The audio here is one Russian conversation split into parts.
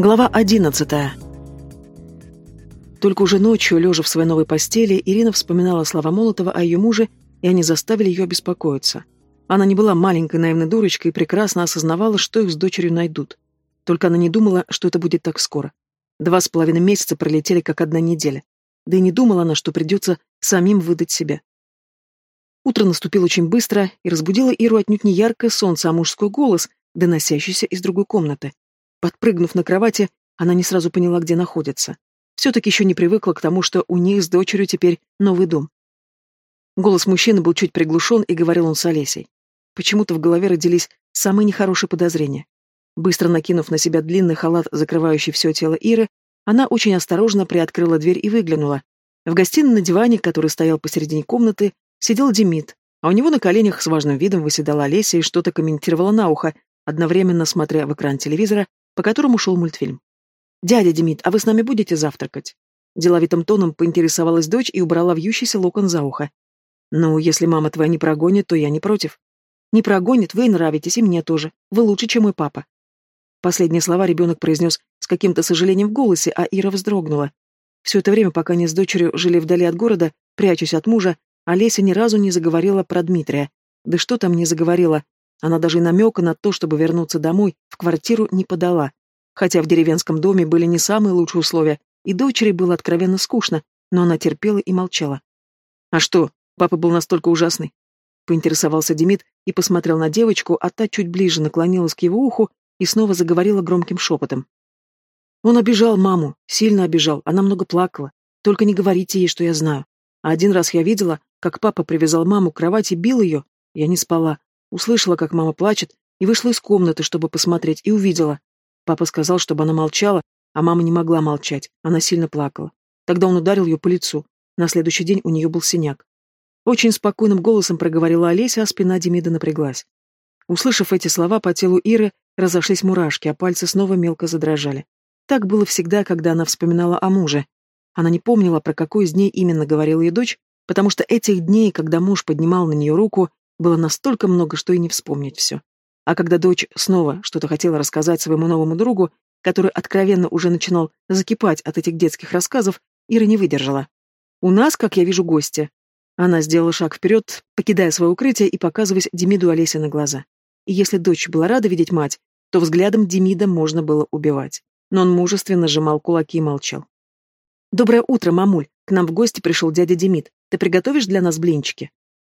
Глава одиннадцатая. Только уже ночью, лежа в своей новой постели, Ирина вспоминала слова Молотова о ее муже, и они заставили ее беспокоиться. Она не была маленькой наивной дурочкой и прекрасно осознавала, что их с дочерью найдут. Только она не думала, что это будет так скоро. Два с половиной месяца пролетели, как одна неделя. Да и не думала она, что придется самим выдать себя. Утро наступило очень быстро и разбудило Иру отнюдь не яркое солнце, а мужской голос, доносящийся из другой комнаты. Подпрыгнув на кровати, она не сразу поняла, где находится. Все-таки еще не привыкла к тому, что у них с дочерью теперь новый дом. Голос мужчины был чуть приглушен, и говорил он с Олесей. Почему-то в голове родились самые нехорошие подозрения. Быстро накинув на себя длинный халат, закрывающий все тело Иры, она очень осторожно приоткрыла дверь и выглянула. В гостиной на диване, который стоял посередине комнаты, сидел Демид, а у него на коленях с важным видом выседала Олеся и что-то комментировала на ухо, одновременно смотря в экран телевизора по которому шел мультфильм. «Дядя Демид, а вы с нами будете завтракать?» Деловитым тоном поинтересовалась дочь и убрала вьющийся локон за ухо. «Ну, если мама твоя не прогонит, то я не против». «Не прогонит, вы и нравитесь, и мне тоже. Вы лучше, чем мой папа». Последние слова ребенок произнес с каким-то сожалением в голосе, а Ира вздрогнула. Все это время, пока они с дочерью жили вдали от города, прячась от мужа, Олеся ни разу не заговорила про Дмитрия. Да что там не заговорила, она даже и намека на то, чтобы вернуться домой, в квартиру не подала. Хотя в деревенском доме были не самые лучшие условия, и дочери было откровенно скучно, но она терпела и молчала. «А что, папа был настолько ужасный?» Поинтересовался Демид и посмотрел на девочку, а та чуть ближе наклонилась к его уху и снова заговорила громким шепотом. Он обижал маму, сильно обижал, она много плакала. Только не говорите ей, что я знаю. А один раз я видела, как папа привязал маму к кровати, бил ее. Я не спала, Услышала, как мама плачет, и вышла из комнаты, чтобы посмотреть, и увидела. Папа сказал, чтобы она молчала, а мама не могла молчать, она сильно плакала. Тогда он ударил ее по лицу. На следующий день у нее был синяк. Очень спокойным голосом проговорила Олеся, а спина Демида напряглась. Услышав эти слова, по телу Иры разошлись мурашки, а пальцы снова мелко задрожали. Так было всегда, когда она вспоминала о муже. Она не помнила, про какой из дней именно говорила ее дочь, потому что этих дней, когда муж поднимал на нее руку, было настолько много, что и не вспомнить все. А когда дочь снова что-то хотела рассказать своему новому другу, который откровенно уже начинал закипать от этих детских рассказов, Ира не выдержала. «У нас, как я вижу, гости». Она сделала шаг вперед, покидая свое укрытие и показываясь Демиду Олесе на глаза. И если дочь была рада видеть мать, то взглядом Демида можно было убивать. Но он мужественно сжимал кулаки и молчал. «Доброе утро, мамуль. К нам в гости пришел дядя Демид. Ты приготовишь для нас блинчики?»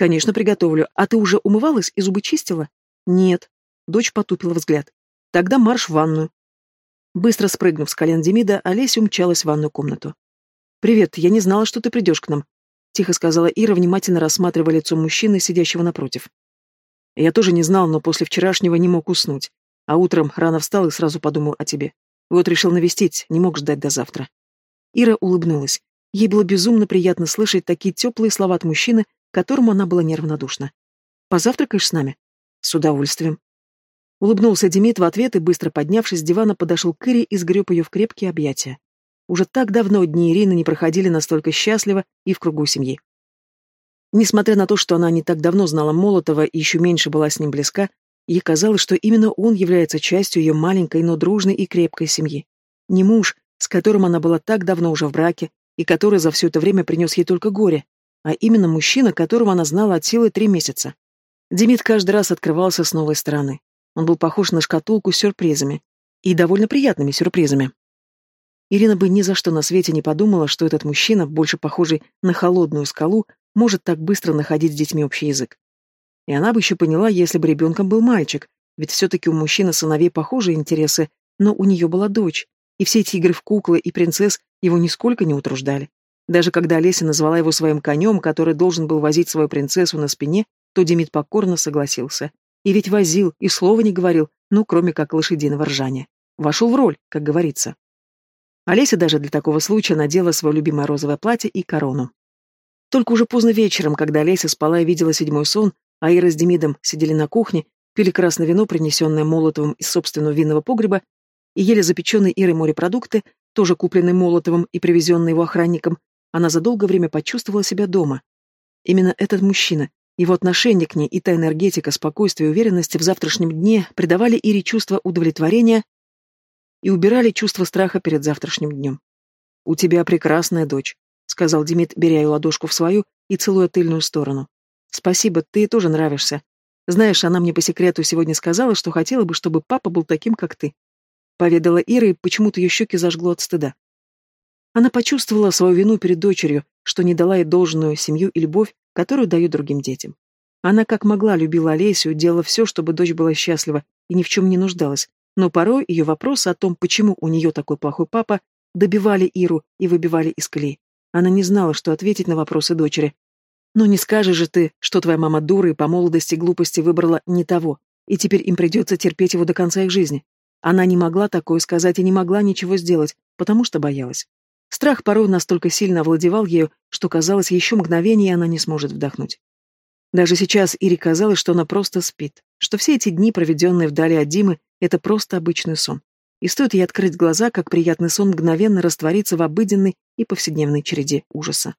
«Конечно, приготовлю. А ты уже умывалась и зубы чистила?» «Нет». Дочь потупила взгляд. «Тогда марш в ванную». Быстро спрыгнув с колен Демида, Олеся умчалась в ванную комнату. «Привет, я не знала, что ты придешь к нам», — тихо сказала Ира, внимательно рассматривая лицо мужчины, сидящего напротив. «Я тоже не знал, но после вчерашнего не мог уснуть. А утром рано встал и сразу подумал о тебе. Вот решил навестить, не мог ждать до завтра». Ира улыбнулась. Ей было безумно приятно слышать такие теплые слова от мужчины, которому она была неравнодушна. «Позавтракаешь с нами?» «С удовольствием». Улыбнулся Демид в ответ и, быстро поднявшись с дивана, подошел к Ире и сгреб ее в крепкие объятия. Уже так давно дни Ирины не проходили настолько счастливо и в кругу семьи. Несмотря на то, что она не так давно знала Молотова и еще меньше была с ним близка, ей казалось, что именно он является частью ее маленькой, но дружной и крепкой семьи. Не муж, с которым она была так давно уже в браке, и который за все это время принес ей только горе, а именно мужчина, которого она знала от силы три месяца. Демид каждый раз открывался с новой стороны. Он был похож на шкатулку с сюрпризами. И довольно приятными сюрпризами. Ирина бы ни за что на свете не подумала, что этот мужчина, больше похожий на холодную скалу, может так быстро находить с детьми общий язык. И она бы еще поняла, если бы ребенком был мальчик, ведь все-таки у мужчины сыновей похожие интересы, но у нее была дочь, и все эти игры в куклы и принцесс его нисколько не утруждали. Даже когда Олеся назвала его своим конем, который должен был возить свою принцессу на спине, то Демид покорно согласился. И ведь возил, и слова не говорил, ну, кроме как лошадиного ржания. Вошел в роль, как говорится. Олеся даже для такого случая надела свое любимое розовое платье и корону. Только уже поздно вечером, когда Олеся спала и видела седьмой сон, а Ира с Демидом сидели на кухне, пили красное вино, принесенное Молотовым из собственного винного погреба, и ели запеченные Ирой морепродукты, тоже купленные Молотовым и привезенные его охранником, она за долгое время почувствовала себя дома. Именно этот мужчина, его отношение к ней и та энергетика, спокойствия и уверенности в завтрашнем дне придавали Ире чувство удовлетворения и убирали чувство страха перед завтрашним днем. «У тебя прекрасная дочь», — сказал Демид, беря ее ладошку в свою и целуя тыльную сторону. «Спасибо, ты тоже нравишься. Знаешь, она мне по секрету сегодня сказала, что хотела бы, чтобы папа был таким, как ты». Поведала Ира, и почему-то ее щеки зажгло от стыда. Она почувствовала свою вину перед дочерью, что не дала ей должную семью и любовь, которую дают другим детям. Она как могла любила Олесю, делала все, чтобы дочь была счастлива и ни в чем не нуждалась, но порой ее вопросы о том, почему у нее такой плохой папа, добивали Иру и выбивали из колеи. Она не знала, что ответить на вопросы дочери. «Но не скажешь же ты, что твоя мама дура и по молодости глупости выбрала не того, и теперь им придется терпеть его до конца их жизни». Она не могла такое сказать и не могла ничего сделать, потому что боялась. Страх порой настолько сильно овладевал ею, что казалось, еще мгновение она не сможет вдохнуть. Даже сейчас Ире казалось, что она просто спит, что все эти дни, проведенные вдали от Димы, это просто обычный сон. И стоит ей открыть глаза, как приятный сон мгновенно растворится в обыденной и повседневной череде ужаса.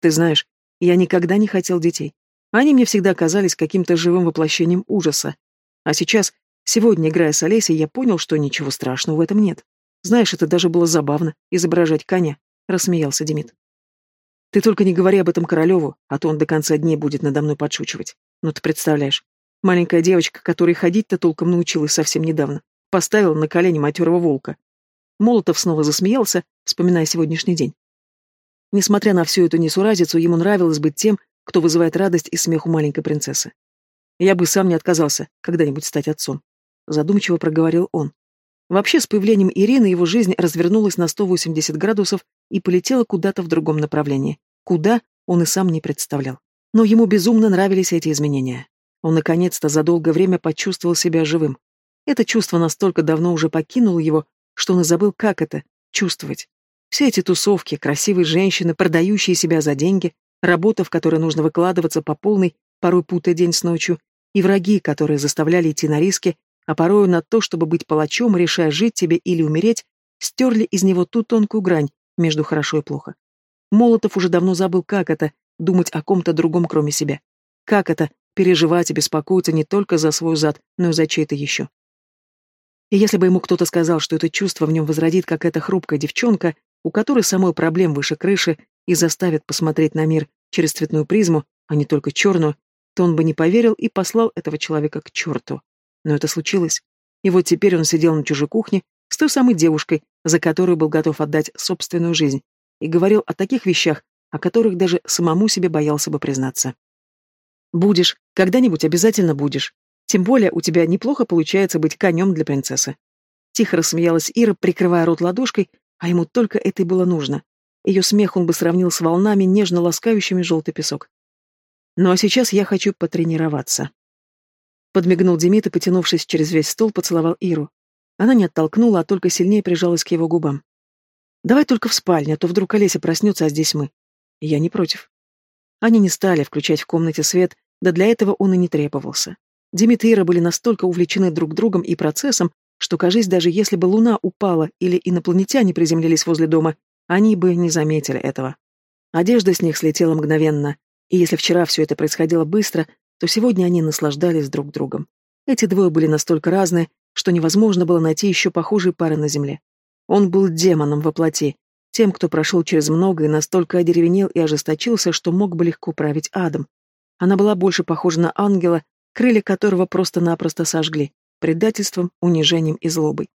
Ты знаешь, я никогда не хотел детей. Они мне всегда казались каким-то живым воплощением ужаса. А сейчас, сегодня, играя с Олесей, я понял, что ничего страшного в этом нет. Знаешь, это даже было забавно, изображать коня, — рассмеялся Демид. Ты только не говори об этом Королеву, а то он до конца дней будет надо мной подшучивать. Ну ты представляешь, маленькая девочка, которой ходить-то толком научилась совсем недавно, поставила на колени матерого волка. Молотов снова засмеялся, вспоминая сегодняшний день. Несмотря на всю эту несуразицу, ему нравилось быть тем, кто вызывает радость и смех у маленькой принцессы. Я бы сам не отказался когда-нибудь стать отцом. Задумчиво проговорил он. Вообще, с появлением Ирины его жизнь развернулась на 180 градусов и полетела куда-то в другом направлении. Куда, он и сам не представлял. Но ему безумно нравились эти изменения. Он наконец-то за долгое время почувствовал себя живым. Это чувство настолько давно уже покинуло его, что он и забыл, как это — чувствовать. Все эти тусовки, красивые женщины, продающие себя за деньги, работа, в которой нужно выкладываться по полной, порой путая день с ночью, и враги, которые заставляли идти на риски, а порою на то, чтобы быть палачом, решая жить тебе или умереть, стерли из него ту тонкую грань между хорошо и плохо. Молотов уже давно забыл, как это — думать о ком-то другом, кроме себя. Как это — переживать и беспокоиться не только за свой зад, но и за чей-то еще. И если бы ему кто-то сказал, что это чувство в нем возродит какая-то хрупкая девчонка, у которой самой проблем выше крыши и заставит посмотреть на мир через цветную призму, а не только черную, то он бы не поверил и послал этого человека к черту. Но это случилось. И вот теперь он сидел на чужой кухне с той самой девушкой, за которую был готов отдать собственную жизнь, и говорил о таких вещах, о которых даже самому себе боялся бы признаться. «Будешь, когда-нибудь обязательно будешь. Тем более у тебя неплохо получается быть конем для принцессы». Тихо рассмеялась Ира, прикрывая рот ладошкой, а ему только это и было нужно. Ее смех он бы сравнил с волнами, нежно ласкающими желтый песок. «Ну а сейчас я хочу потренироваться». Подмигнул Демид и, потянувшись через весь стол, поцеловал Иру. Она не оттолкнула, а только сильнее прижалась к его губам. «Давай только в спальне, а то вдруг Олеся проснется, а здесь мы». Я не против. Они не стали включать в комнате свет, да для этого он и не требовался. Демид и Ира были настолько увлечены друг другом и процессом, что, кажись, даже если бы луна упала или инопланетяне приземлились возле дома, они бы не заметили этого. Одежда с них слетела мгновенно, и если вчера все это происходило быстро, то сегодня они наслаждались друг другом. Эти двое были настолько разные, что невозможно было найти еще похожие пары на земле. Он был демоном во плоти, тем, кто прошел через многое, настолько одеревенел и ожесточился, что мог бы легко править адом. Она была больше похожа на ангела, крылья которого просто-напросто сожгли, предательством, унижением и злобой.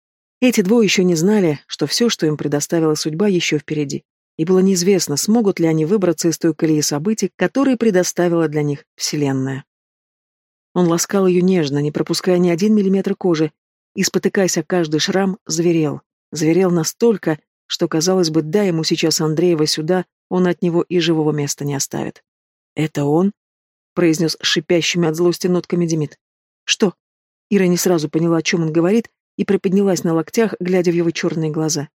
Эти двое еще не знали, что все, что им предоставила судьба, еще впереди. И было неизвестно, смогут ли они выбраться из той колеи событий, которые предоставила для них Вселенная. Он ласкал ее нежно, не пропуская ни один миллиметр кожи, и, спотыкаясь о каждый шрам, зверел. Зверел настолько, что, казалось бы, дай ему сейчас Андреева сюда, он от него и живого места не оставит. «Это он?» — произнес шипящими от злости нотками Демид. «Что?» Ира не сразу поняла, о чем он говорит, и приподнялась на локтях, глядя в его черные глаза.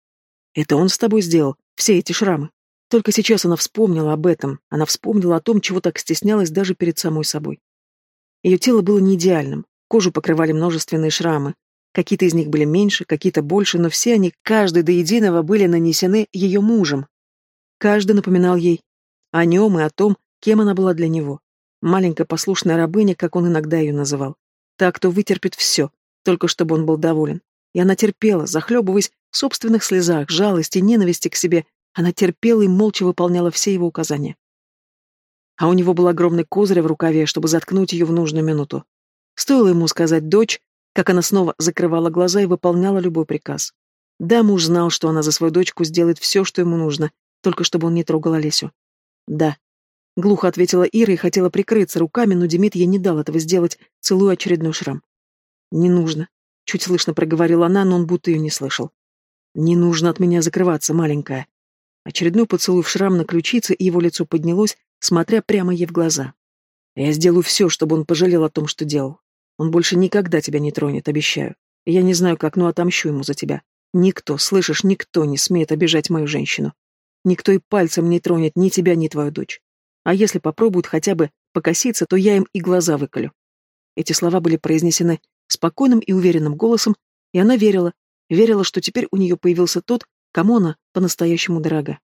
«Это он с тобой сделал? Все эти шрамы?» Только сейчас она вспомнила об этом, она вспомнила о том, чего так стеснялась даже перед самой собой. Ее тело было не идеальным, кожу покрывали множественные шрамы. Какие-то из них были меньше, какие-то больше, но все они, каждый до единого, были нанесены ее мужем. Каждый напоминал ей о нем и о том, кем она была для него. Маленькая послушная рабыня, как он иногда ее называл. Так, кто вытерпит все, только чтобы он был доволен. И она терпела, захлебываясь в собственных слезах, жалости, ненависти к себе. Она терпела и молча выполняла все его указания. А у него был огромный козырь в рукаве, чтобы заткнуть ее в нужную минуту. Стоило ему сказать «дочь», как она снова закрывала глаза и выполняла любой приказ. Да, муж знал, что она за свою дочку сделает все, что ему нужно, только чтобы он не трогал Олесю. Да. Глухо ответила Ира и хотела прикрыться руками, но Демид ей не дал этого сделать, целуя очередной шрам. «Не нужно», — чуть слышно проговорила она, но он будто ее не слышал. «Не нужно от меня закрываться, маленькая». Очередной поцелуй в шрам на ключице, и его лицо поднялось, смотря прямо ей в глаза. «Я сделаю все, чтобы он пожалел о том, что делал. Он больше никогда тебя не тронет, обещаю. Я не знаю как, но отомщу ему за тебя. Никто, слышишь, никто не смеет обижать мою женщину. Никто и пальцем не тронет ни тебя, ни твою дочь. А если попробуют хотя бы покоситься, то я им и глаза выколю. Эти слова были произнесены спокойным и уверенным голосом, и она верила, верила, что теперь у нее появился тот, кому она по-настоящему дорога.